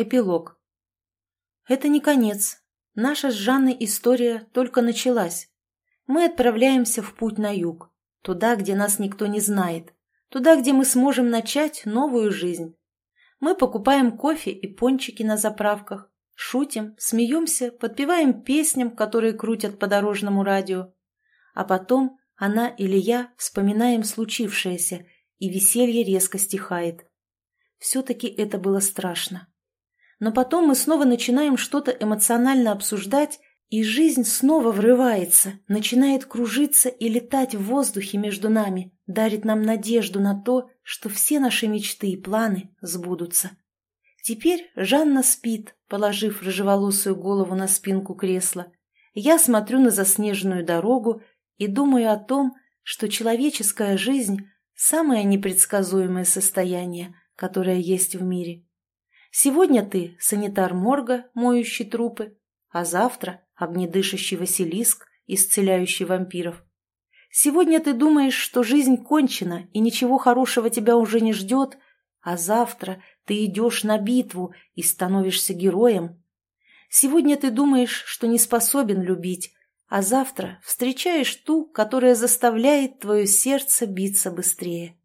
Эпилог. Это не конец. Наша с Жанной история только началась. Мы отправляемся в путь на юг, туда, где нас никто не знает, туда, где мы сможем начать новую жизнь. Мы покупаем кофе и пончики на заправках, шутим, смеемся, подпеваем песням, которые крутят по дорожному радио. А потом она или я вспоминаем случившееся, и веселье резко стихает. Все-таки это было страшно. Но потом мы снова начинаем что-то эмоционально обсуждать, и жизнь снова врывается, начинает кружиться и летать в воздухе между нами, дарит нам надежду на то, что все наши мечты и планы сбудутся. Теперь Жанна спит, положив рыжеволосую голову на спинку кресла. Я смотрю на заснеженную дорогу и думаю о том, что человеческая жизнь – самое непредсказуемое состояние, которое есть в мире. Сегодня ты санитар морга, моющий трупы, а завтра огнедышащий Василиск, исцеляющий вампиров. Сегодня ты думаешь, что жизнь кончена и ничего хорошего тебя уже не ждет, а завтра ты идешь на битву и становишься героем. Сегодня ты думаешь, что не способен любить, а завтра встречаешь ту, которая заставляет твое сердце биться быстрее.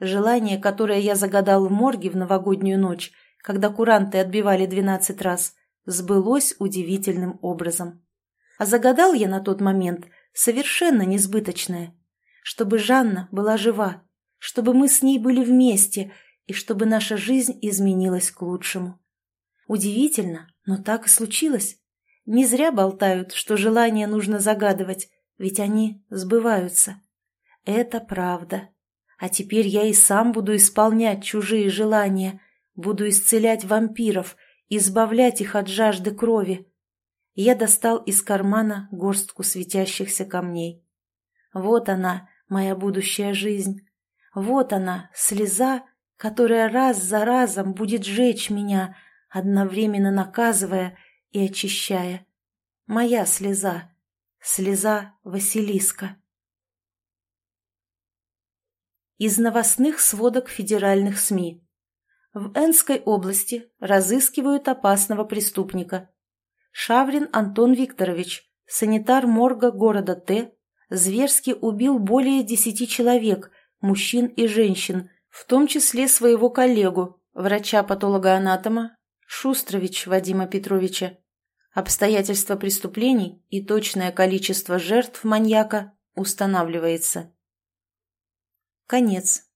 Желание, которое я загадал в морге в новогоднюю ночь, когда куранты отбивали двенадцать раз, сбылось удивительным образом. А загадал я на тот момент совершенно несбыточное, чтобы Жанна была жива, чтобы мы с ней были вместе и чтобы наша жизнь изменилась к лучшему. Удивительно, но так и случилось. Не зря болтают, что желания нужно загадывать, ведь они сбываются. Это правда. А теперь я и сам буду исполнять чужие желания – Буду исцелять вампиров, избавлять их от жажды крови. Я достал из кармана горстку светящихся камней. Вот она, моя будущая жизнь. Вот она, слеза, которая раз за разом будет жечь меня, одновременно наказывая и очищая. Моя слеза, слеза Василиска. Из новостных сводок федеральных СМИ. В Энской области разыскивают опасного преступника. Шаврин Антон Викторович, санитар морга города Т, зверски убил более десяти человек, мужчин и женщин, в том числе своего коллегу, врача-патологоанатома Шустрович Вадима Петровича. Обстоятельства преступлений и точное количество жертв маньяка устанавливается. Конец.